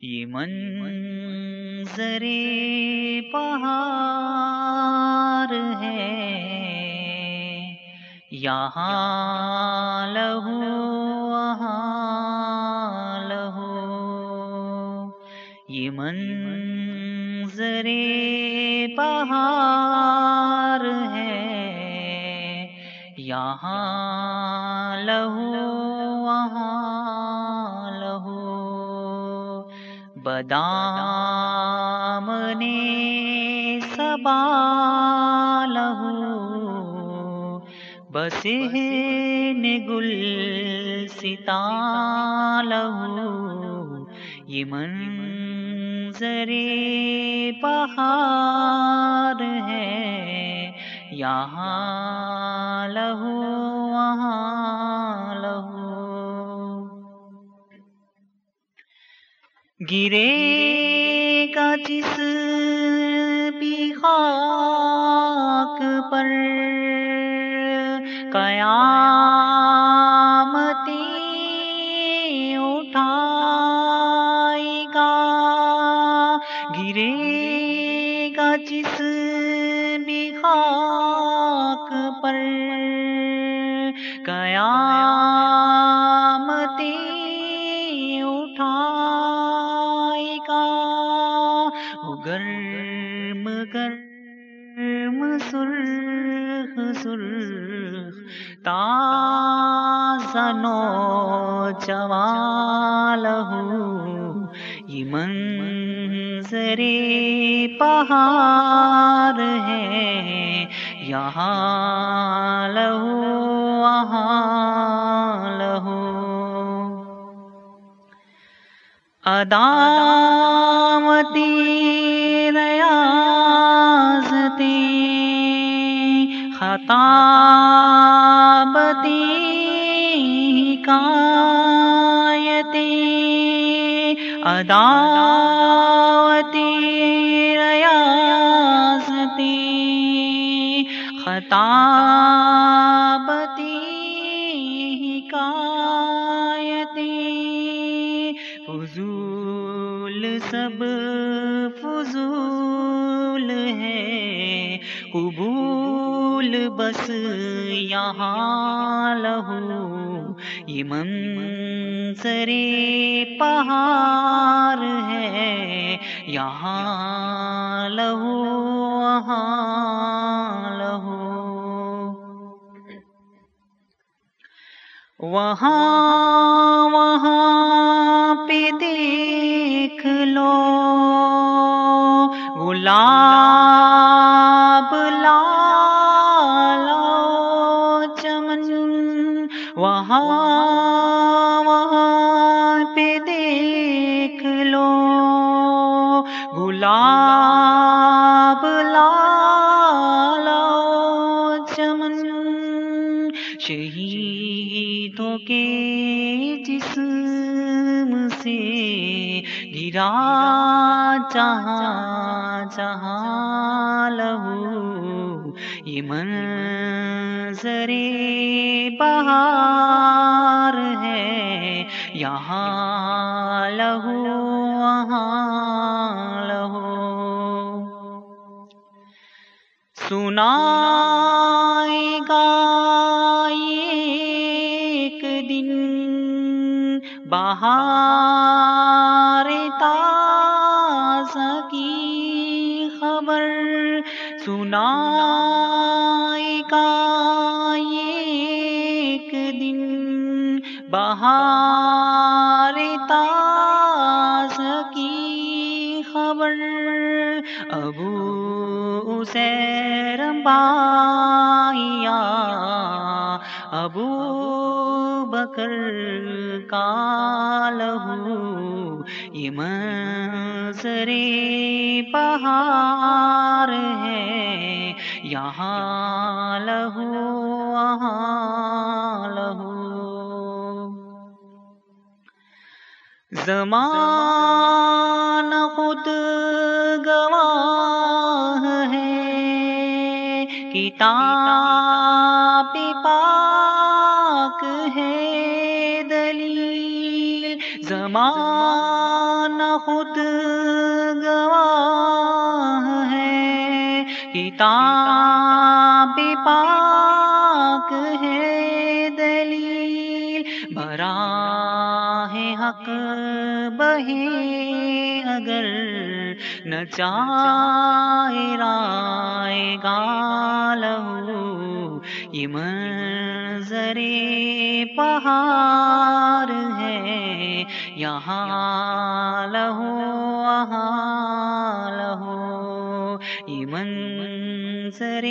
یہ منظر پہاڑ ہے یہاں لہو وہاں لہو۔ یہ منظر پہاڑ ہے یہاں لہو بدام نے سبا لہو۔ بس گل ستا لہو۔ یہ منظر پہاڑ ہے۔ یہاں لہو، وہاں گرے کا جس بھی خاک پر۔ قیامتی اٹھائے گا۔ گرے گا جس بھی خاک پر۔ قیامتی گرم سرخ سرخ، تازہ نوجوان لہو، یہ منظر پہاڑ ہے، یہاں لہو، وہاں لہو۔ ادامتی خطابتی کایتی اداوتی ریاضتی خطابتی کایتی فضول سب فضول ہے قبول بس یہاں لہو، یہ منظر پہاڑ ہے، یہاں لہو، وہاں لہو۔ وہاں وہاں پہ دیکھ لو، گلاب وہاں وہاں پہ دیکھ لو، گلاب لالو چمن، شہیدوں کے جسم سے گرا، جہاں جہاں لہو، یہ من منظر بہار ہے۔ یہاں لہو، وہاں لہو۔ سنائے گا ایک دن بہار تازہ کی خبر۔ سنائے ایک دن بہار تازہ کی خبر، ابو سیر بایا ابو بکر کا لہو، یہ منظر پہاڑ ہے، یہاں لہو، وہاں زمان خود گواہ ہے۔ کتاب پاک ہے دلیل۔ زمان خود گواہ ہے۔ کتاب پاک ہے دلیل۔ براہ حق بہے اگر نہ چائے رائے گالہو یہ منظر پہاڑ ہے، یہاں لہو، وہاں لہو، یہ منظر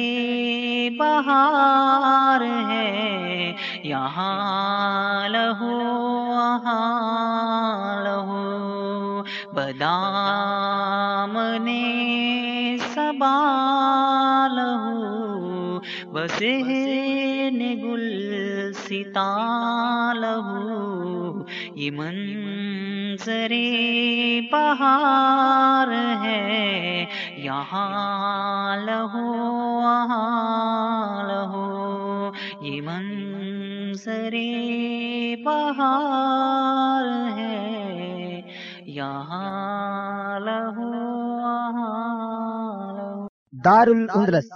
بہار ہے، یہاں لہو وہاں لہو بدام نے سبا لہو بس گل ستا لہو یہ منظر بہار ہے، یہاں لہو، وہاں لہو، یہ منظر بہار ہے۔ یہاں لہو دار الاندلس